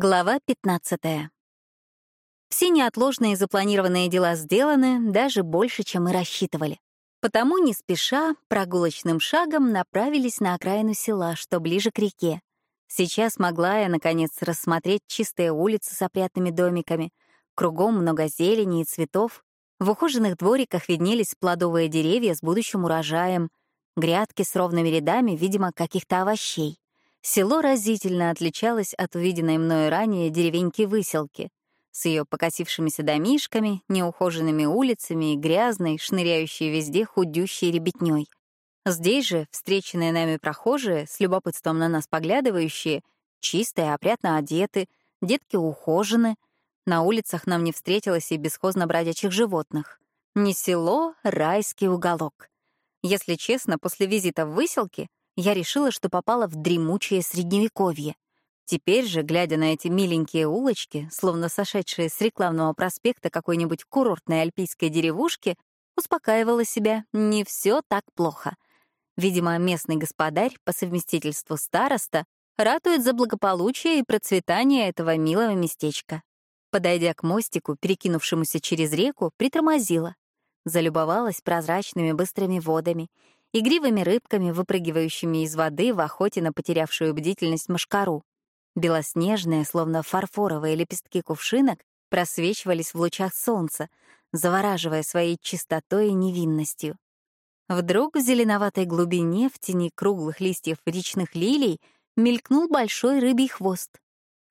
Глава 15. Все неотложные запланированные дела сделаны даже больше, чем мы рассчитывали. Потому не спеша, прогулочным шагом направились на окраину села, что ближе к реке. Сейчас могла я, наконец, рассмотреть чистые улицы с опрятными домиками. Кругом много зелени и цветов. В ухоженных двориках виднелись плодовые деревья с будущим урожаем, грядки с ровными рядами, видимо, каких-то овощей. Село разительно отличалось от увиденной мною ранее деревеньки-выселки с ее покосившимися домишками, неухоженными улицами и грязной, шныряющей везде худющей ребятней. Здесь же встреченные нами прохожие, с любопытством на нас поглядывающие, чистые, опрятно одеты, детки ухожены. На улицах нам не встретилось и бесхозно бродячих животных. Не село, райский уголок. Если честно, после визита в выселки я решила, что попала в дремучее средневековье. Теперь же, глядя на эти миленькие улочки, словно сошедшие с рекламного проспекта какой-нибудь курортной альпийской деревушки, успокаивала себя, не все так плохо. Видимо, местный господарь, по совместительству староста, ратует за благополучие и процветание этого милого местечка. Подойдя к мостику, перекинувшемуся через реку, притормозила. Залюбовалась прозрачными быстрыми водами — игривыми рыбками, выпрыгивающими из воды в охоте на потерявшую бдительность мошкару. Белоснежные, словно фарфоровые лепестки кувшинок, просвечивались в лучах солнца, завораживая своей чистотой и невинностью. Вдруг в зеленоватой глубине, в тени круглых листьев речных лилий, мелькнул большой рыбий хвост,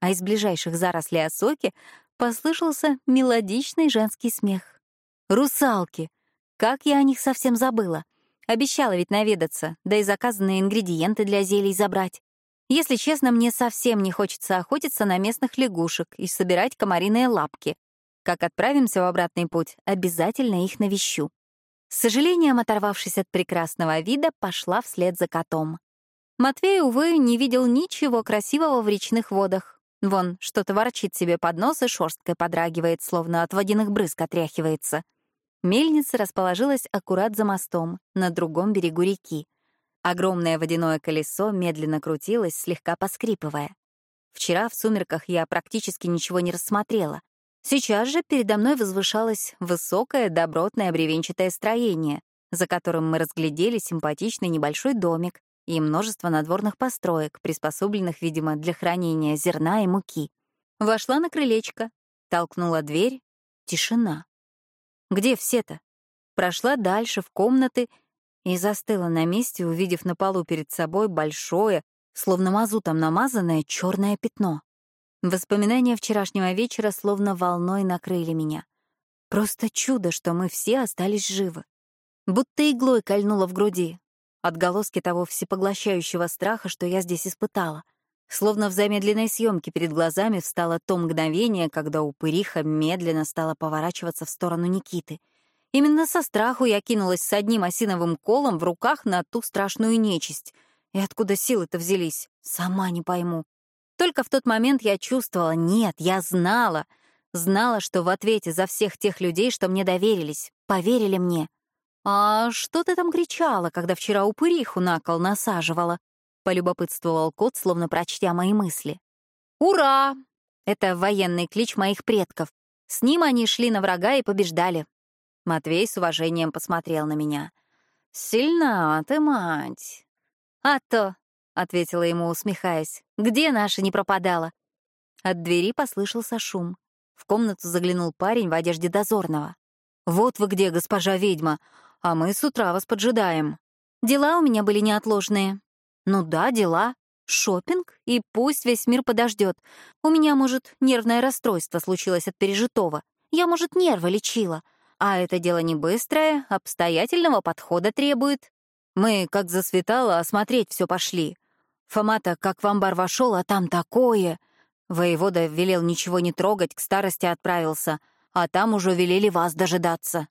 а из ближайших зарослей осоки послышался мелодичный женский смех. «Русалки! Как я о них совсем забыла!» Обещала ведь наведаться, да и заказанные ингредиенты для зелий забрать. Если честно, мне совсем не хочется охотиться на местных лягушек и собирать комариные лапки. Как отправимся в обратный путь, обязательно их навещу. С сожалением, оторвавшись от прекрасного вида, пошла вслед за котом. Матвей, увы, не видел ничего красивого в речных водах. Вон, что-то ворчит себе под нос и шерсткой подрагивает, словно от водяных брызг отряхивается. Мельница расположилась аккурат за мостом, на другом берегу реки. Огромное водяное колесо медленно крутилось, слегка поскрипывая. Вчера в сумерках я практически ничего не рассмотрела. Сейчас же передо мной возвышалось высокое, добротное бревенчатое строение, за которым мы разглядели симпатичный небольшой домик и множество надворных построек, приспособленных, видимо, для хранения зерна и муки. Вошла на крылечко, толкнула дверь — тишина. Где все-то? Прошла дальше, в комнаты, и застыла на месте, увидев на полу перед собой большое, словно мазутом намазанное черное пятно. Воспоминания вчерашнего вечера словно волной накрыли меня. Просто чудо, что мы все остались живы. Будто иглой кольнуло в груди. Отголоски того всепоглощающего страха, что я здесь испытала — Словно в замедленной съемке перед глазами встало то мгновение, когда упыриха медленно стала поворачиваться в сторону Никиты. Именно со страху я кинулась с одним осиновым колом в руках на ту страшную нечисть. И откуда силы-то взялись, сама не пойму. Только в тот момент я чувствовала, нет, я знала. Знала, что в ответе за всех тех людей, что мне доверились, поверили мне. «А что ты там кричала, когда вчера упыриху на кол насаживала?» Полюбопытствовал кот, словно прочтя мои мысли. «Ура!» — это военный клич моих предков. С ним они шли на врага и побеждали. Матвей с уважением посмотрел на меня. «Сильна ты, мать!» «А то!» — ответила ему, усмехаясь. «Где наша не пропадала?» От двери послышался шум. В комнату заглянул парень в одежде дозорного. «Вот вы где, госпожа ведьма, а мы с утра вас поджидаем». Дела у меня были неотложные. Ну да, дела. Шопинг, и пусть весь мир подождет. У меня, может, нервное расстройство случилось от пережитого. Я, может, нервы лечила. А это дело не быстрое, обстоятельного подхода требует. Мы, как засветало, осмотреть все пошли. Фома-то как в амбар вошел, а там такое. Воевода велел ничего не трогать, к старости отправился, а там уже велели вас дожидаться.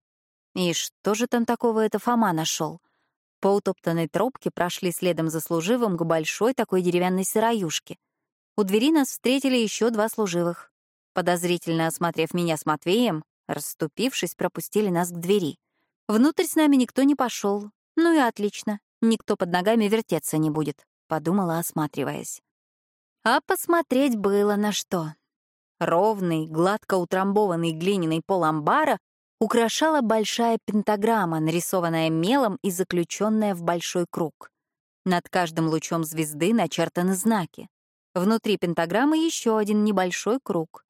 И что же там такого это Фома нашел? По утоптанной тропке прошли следом за служивым к большой такой деревянной сыроюшке. У двери нас встретили еще два служивых. Подозрительно осмотрев меня с Матвеем, расступившись, пропустили нас к двери. Внутрь с нами никто не пошел. Ну и отлично, никто под ногами вертеться не будет, подумала, осматриваясь. А посмотреть было на что. Ровный, гладко утрамбованный глиняный пол амбара украшала большая пентаграмма, нарисованная мелом и заключенная в большой круг. Над каждым лучом звезды начертаны знаки. Внутри пентаграммы еще один небольшой круг.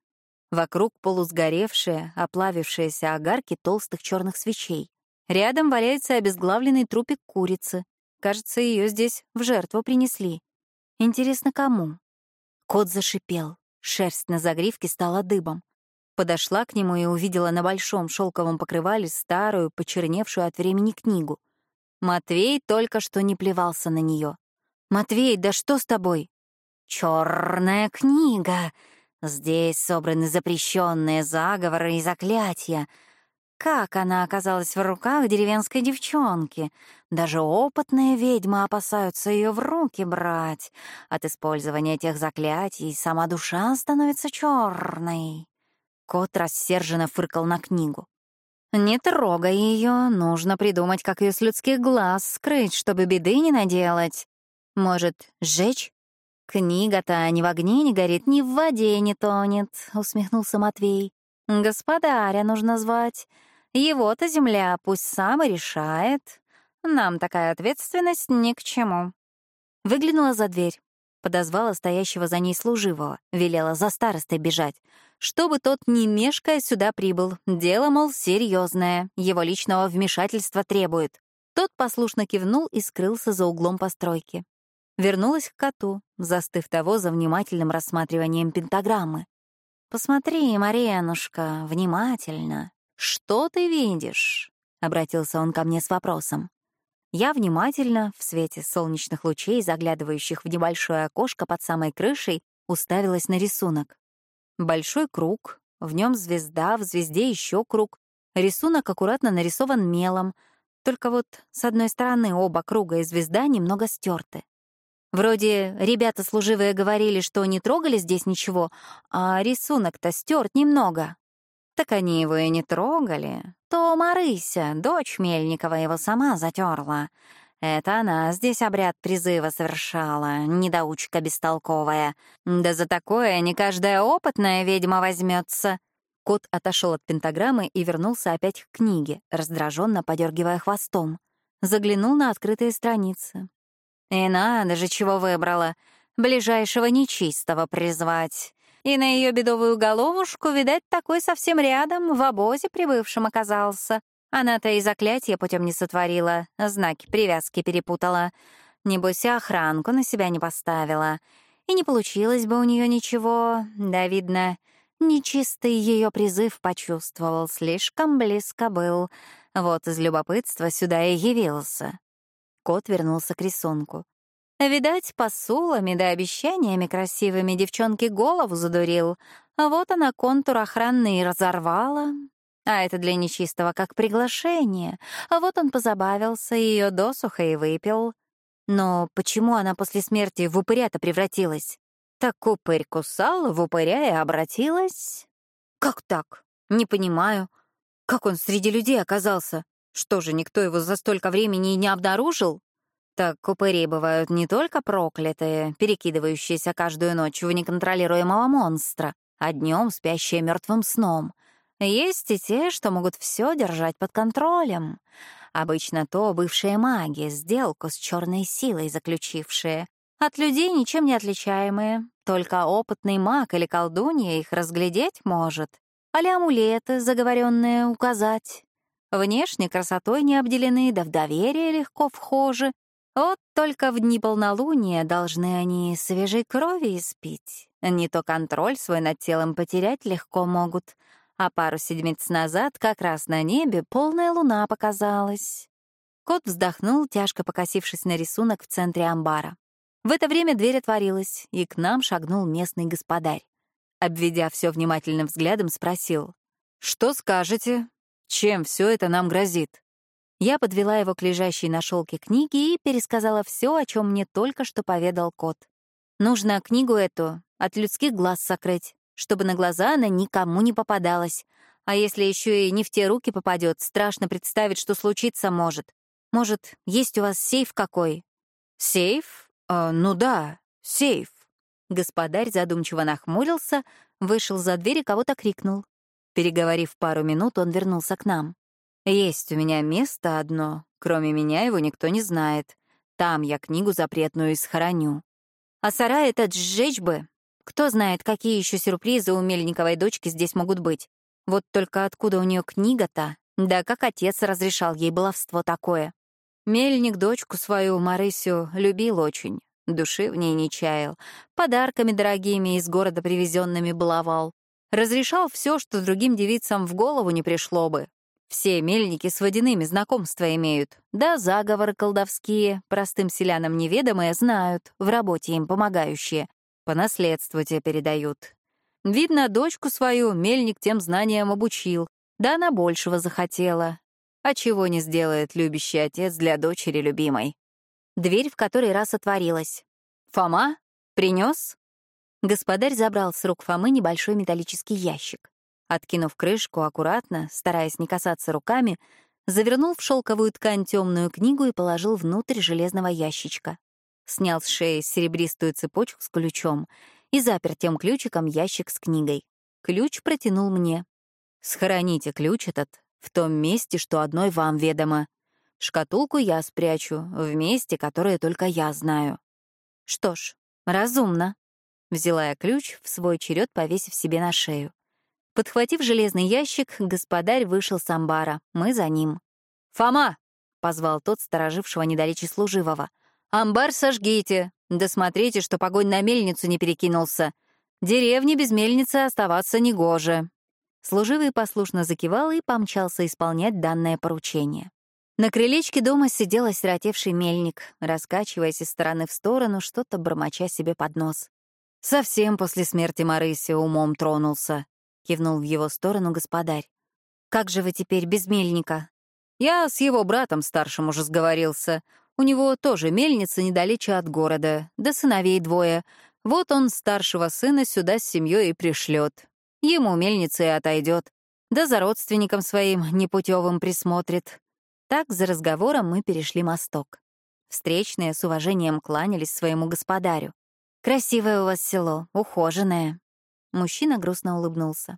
Вокруг полусгоревшие, оплавившиеся огарки толстых черных свечей. Рядом валяется обезглавленный трупик курицы. Кажется, ее здесь в жертву принесли. Интересно, кому? Кот зашипел. Шерсть на загривке стала дыбом. Подошла к нему и увидела на большом шелковом покрывале старую, почерневшую от времени книгу. Матвей только что не плевался на нее. «Матвей, да что с тобой?» Черная книга. Здесь собраны запрещенные заговоры и заклятия. Как она оказалась в руках деревенской девчонки? Даже опытные ведьмы опасаются ее в руки брать. От использования этих заклятий сама душа становится черной. Кот рассерженно фыркал на книгу. «Не трогай ее, нужно придумать, как ее с людских глаз скрыть, чтобы беды не наделать. Может, сжечь?» «Книга-то ни в огне не горит, ни в воде не тонет», — усмехнулся Матвей. «Господаря нужно звать. Его-то земля пусть сам и решает. Нам такая ответственность ни к чему». Выглянула за дверь, подозвала стоящего за ней служивого, велела за старостой бежать, чтобы тот не мешкая сюда прибыл. Дело, мол, серьезное, его личного вмешательства требует. Тот послушно кивнул и скрылся за углом постройки. Вернулась к коту, застыв того за внимательным рассматриванием пентаграммы. «Посмотри, Марьянушка, внимательно. Что ты видишь?» — обратился он ко мне с вопросом. Я внимательно, в свете солнечных лучей, заглядывающих в небольшое окошко под самой крышей, уставилась на рисунок. Большой круг, в нем звезда, в звезде еще круг. Рисунок аккуратно нарисован мелом, только вот с одной стороны оба круга и звезда немного стерты. Вроде ребята служивые говорили, что не трогали здесь ничего, а рисунок-то стерт немного. Так они его и не трогали. То Марыся, дочь Мельникова, его сама затерла. Это она здесь обряд призыва совершала, недоучка бестолковая. Да за такое не каждая опытная ведьма возьмется. Кот отошел от пентаграммы и вернулся опять к книге, раздраженно подергивая хвостом. Заглянул на открытые страницы. И надо же, чего выбрала. Ближайшего нечистого призвать. И на ее бедовую головушку, видать, такой совсем рядом, в обозе прибывшем оказался. Она-то и заклятие путем не сотворила, знаки привязки перепутала. Небось, и охранку на себя не поставила. И не получилось бы у нее ничего, да, видно, нечистый ее призыв почувствовал, слишком близко был. Вот из любопытства сюда и явился. Кот вернулся к рисунку. Видать, посулами да обещаниями красивыми девчонке голову задурил. А вот она контур охранный разорвала. А это для нечистого как приглашение. А вот он позабавился, ее досуха и выпил. Но почему она после смерти в упыря-то превратилась? Так упырь кусал, в упыря и обратилась? Как так? Не понимаю. Как он среди людей оказался? Что же, никто его за столько времени и не обнаружил? Так упыри бывают не только проклятые, перекидывающиеся каждую ночь в неконтролируемого монстра, а днем спящие мертвым сном. Есть и те, что могут все держать под контролем. Обычно то бывшие маги, сделку с черной силой заключившие. От людей ничем не отличаемые, только опытный маг или колдунья их разглядеть может. Али амулеты заговоренные указать. Внешне красотой не обделены, да в доверие легко вхожи. Вот только в дни полнолуния должны они свежей крови испить. Не то контроль свой над телом потерять легко могут. А пару седмиц назад как раз на небе полная луна показалась. Кот вздохнул, тяжко покосившись на рисунок в центре амбара. В это время дверь отворилась, и к нам шагнул местный господарь. Обведя все внимательным взглядом, спросил. «Что скажете? Чем все это нам грозит?» Я подвела его к лежащей на шелке книге и пересказала все, о чем мне только что поведал кот. Нужно книгу эту от людских глаз сокрыть, чтобы на глаза она никому не попадалась. А если еще и не в те руки попадет, страшно представить, что случиться может. Может, есть у вас сейф какой? Сейф? Э, ну да, сейф. Господарь задумчиво нахмурился, вышел за дверь и кого-то крикнул. Переговорив пару минут, он вернулся к нам. «Есть у меня место одно, кроме меня его никто не знает. Там я книгу запретную и схороню. А сарай этот сжечь бы. Кто знает, какие еще сюрпризы у Мельниковой дочки здесь могут быть. Вот только откуда у нее книга-то? Да как отец разрешал ей баловство такое. Мельник дочку свою, Марысю, любил очень. Души в ней не чаял. Подарками дорогими из города привезенными баловал. Разрешал все, что другим девицам в голову не пришло бы. Все мельники с водяными знакомства имеют. Да заговоры колдовские, простым селянам неведомые, знают, в работе им помогающие. По наследству те передают. Видно, дочку свою мельник тем знаниям обучил. Да она большего захотела. А чего не сделает любящий отец для дочери любимой? Дверь в который раз отворилась. «Фома? Принес?» Господарь забрал с рук Фомы небольшой металлический ящик. Откинув крышку аккуратно, стараясь не касаться руками, завернул в шелковую ткань темную книгу и положил внутрь железного ящичка. Снял с шеи серебристую цепочку с ключом и запер тем ключиком ящик с книгой. Ключ протянул мне. «Схороните ключ этот в том месте, что одной вам ведомо. Шкатулку я спрячу в месте, которое только я знаю». «Что ж, разумно», Взяла я ключ, в свой черед повесив себе на шею. Подхватив железный ящик, господарь вышел с амбара. Мы за ним. «Фома!» — позвал тот сторожившего недалече служивого. «Амбар сожгите! Да смотрите, что огонь на мельницу не перекинулся. Деревне без мельницы оставаться негоже». Служивый послушно закивал и помчался исполнять данное поручение. На крылечке дома сидел осиротевший мельник, раскачиваясь из стороны в сторону, что-то бормоча себе под нос. «Совсем после смерти Марыси умом тронулся», — кивнул в его сторону господарь. «Как же вы теперь без мельника?» «Я с его братом старшим уже сговорился. У него тоже мельница недалече от города, да сыновей двое. Вот он старшего сына сюда с семьей и пришлет. Ему мельница и отойдет. Да за родственником своим непутевым присмотрит». Так за разговором мы перешли мосток. Встречные с уважением кланялись своему господарю. Красивое у вас село, ухоженное. Мужчина грустно улыбнулся.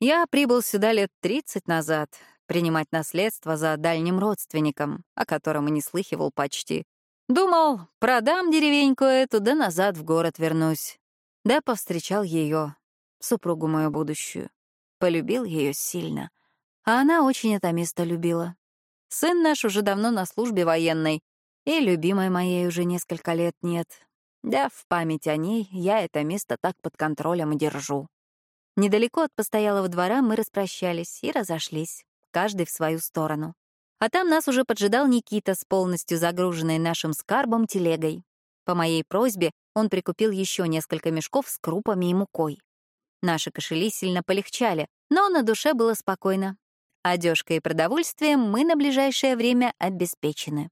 Я прибыл сюда лет тридцать назад, принимать наследство за дальним родственником, о котором и не слыхивал почти. Думал, продам деревеньку эту, да назад в город вернусь. Да повстречал ее, супругу мою будущую. Полюбил ее сильно. А она очень это место любила. Сын наш уже давно на службе военной, и любимой моей уже несколько лет нет. Да, в память о ней я это место так под контролем и держу. Недалеко от постоялого двора мы распрощались и разошлись, каждый в свою сторону. А там нас уже поджидал Никита с полностью загруженной нашим скарбом телегой. По моей просьбе он прикупил еще несколько мешков с крупами и мукой. Наши кошели сильно полегчали, но на душе было спокойно. Одежкой и продовольствием мы на ближайшее время обеспечены.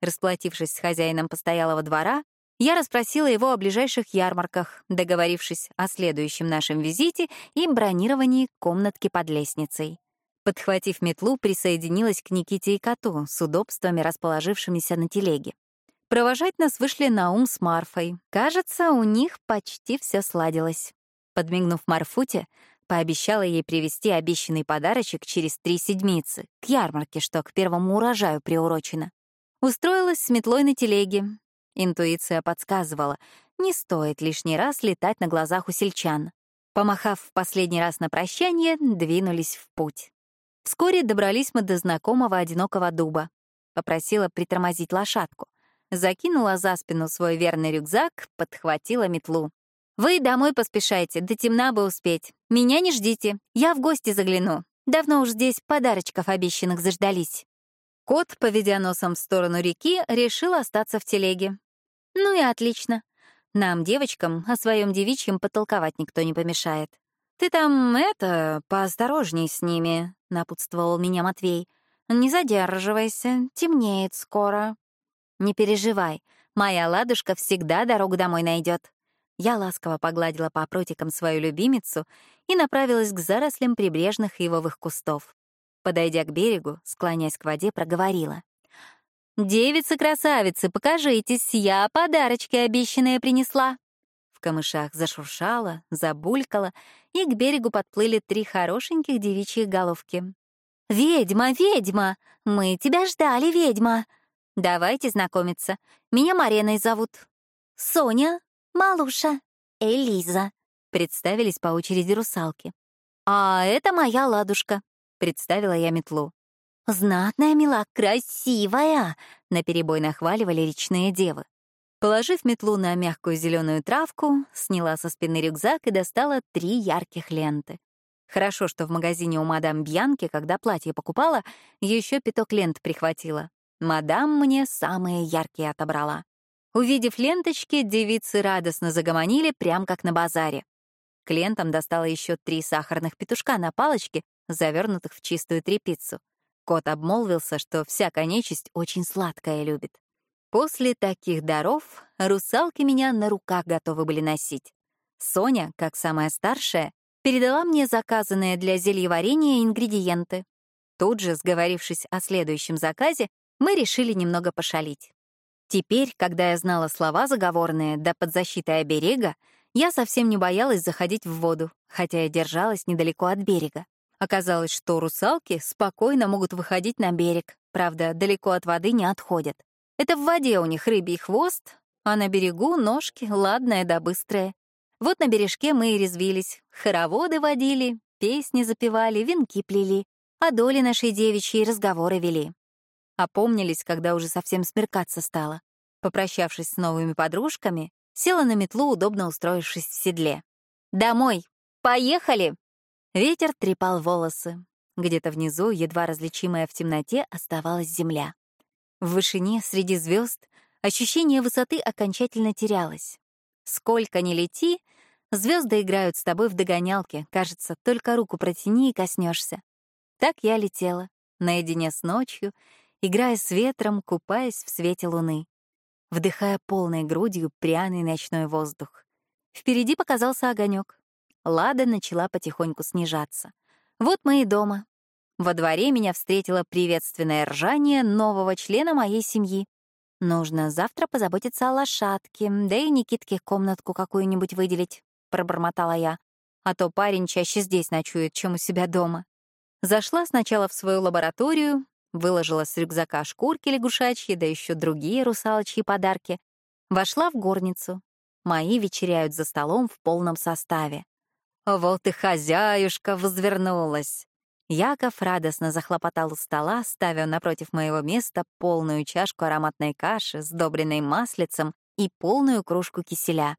Расплатившись с хозяином постоялого двора, я расспросила его о ближайших ярмарках, договорившись о следующем нашем визите и бронировании комнатки под лестницей. Подхватив метлу, присоединилась к Никите и коту с удобствами, расположившимися на телеге. Провожать нас вышли Наум с Марфой. Кажется, у них почти все сладилось. Подмигнув Марфуте, пообещала ей привезти обещанный подарочек через три седмицы, к ярмарке, что к первому урожаю приурочено. Устроилась с метлой на телеге, Интуиция подсказывала, не стоит лишний раз летать на глазах у сельчан. Помахав в последний раз на прощание, двинулись в путь. Вскоре добрались мы до знакомого одинокого дуба. Попросила притормозить лошадку. Закинула за спину свой верный рюкзак, подхватила метлу. «Вы домой поспешайте, до темна бы успеть. Меня не ждите, я в гости загляну. Давно уж здесь подарочков обещанных заждались». Кот, поведя носом в сторону реки, решил остаться в телеге. Ну и отлично. Нам, девочкам, о своем девичьем потолковать никто не помешает. «Ты там, это, поосторожней с ними», — напутствовал меня Матвей. «Не задерживайся, темнеет скоро». «Не переживай, моя ладушка всегда дорогу домой найдет. Я ласково погладила по прутикам свою любимицу и направилась к зарослям прибрежных ивовых кустов. Подойдя к берегу, склоняясь к воде, проговорила. «Девицы-красавицы, покажитесь, я подарочки обещанные принесла». В камышах зашуршало, забулькало, и к берегу подплыли три хорошеньких девичьи головки. «Ведьма, ведьма! Мы тебя ждали, ведьма!» «Давайте знакомиться. Меня Мариной зовут». «Соня, Малуша, Элиза», — представились по очереди русалки. «А это моя ладушка», — представила я метлу. «Знатная мила, красивая!» — наперебой нахваливали речные девы. Положив метлу на мягкую зеленую травку, сняла со спины рюкзак и достала три ярких ленты. Хорошо, что в магазине у мадам Бьянки, когда платье покупала, еще пяток лент прихватила. Мадам мне самые яркие отобрала. Увидев ленточки, девицы радостно загомонили, прям как на базаре. К лентам достала еще три сахарных петушка на палочке, завернутых в чистую тряпицу. Кот обмолвился, что всякая нечисть очень сладкое любит. После таких даров русалки меня на руках готовы были носить. Соня, как самая старшая, передала мне заказанные для зельеварения ингредиенты. Тут же, сговорившись о следующем заказе, мы решили немного пошалить. Теперь, когда я знала слова заговорные, да под защитой оберега, я совсем не боялась заходить в воду, хотя и держалась недалеко от берега. Оказалось, что русалки спокойно могут выходить на берег, правда, далеко от воды не отходят. Это в воде у них рыбий хвост, а на берегу ножки ладные да быстрые. Вот на бережке мы и резвились, хороводы водили, песни запевали, венки плели, а доли нашей девичьей разговоры вели. Опомнились, когда уже совсем смеркаться стало. Попрощавшись с новыми подружками, села на метлу, удобно устроившись в седле. «Домой! Поехали!» Ветер трепал волосы. Где-то внизу, едва различимая в темноте, оставалась земля. В вышине, среди звезд, ощущение высоты окончательно терялось. Сколько ни лети, звезды играют с тобой в догонялке, кажется, только руку протяни и коснешься. Так я летела, наедине с ночью, играя с ветром, купаясь в свете луны, вдыхая полной грудью пряный ночной воздух. Впереди показался огонек. Лада начала потихоньку снижаться. Вот мы и дома, во дворе меня встретило приветственное ржание нового члена моей семьи. Нужно завтра позаботиться о лошадке, да и Никитке комнатку какую-нибудь выделить, — пробормотала я. А то парень чаще здесь ночует, чем у себя дома. Зашла сначала в свою лабораторию, выложила с рюкзака шкурки лягушачьи, да еще другие русалочьи подарки. Вошла в горницу. Мои вечеряют за столом в полном составе. Вот и хозяюшка возвернулась. Яков радостно захлопотал у стола, ставя напротив моего места полную чашку ароматной каши, сдобренной маслицем и полную кружку киселя.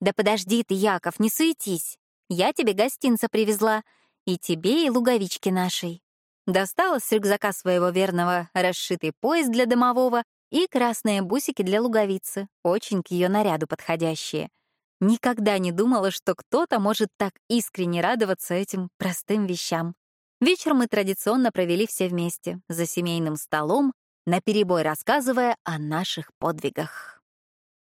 «Да подожди ты, Яков, не суетись. Я тебе гостинца привезла. И тебе, и луговички нашей». Достала с рюкзака своего верного расшитый пояс для домового и красные бусики для луговицы, очень к ее наряду подходящие. Никогда не думала, что кто-то может так искренне радоваться этим простым вещам. Вечер мы традиционно провели все вместе, за семейным столом, наперебой рассказывая о наших подвигах.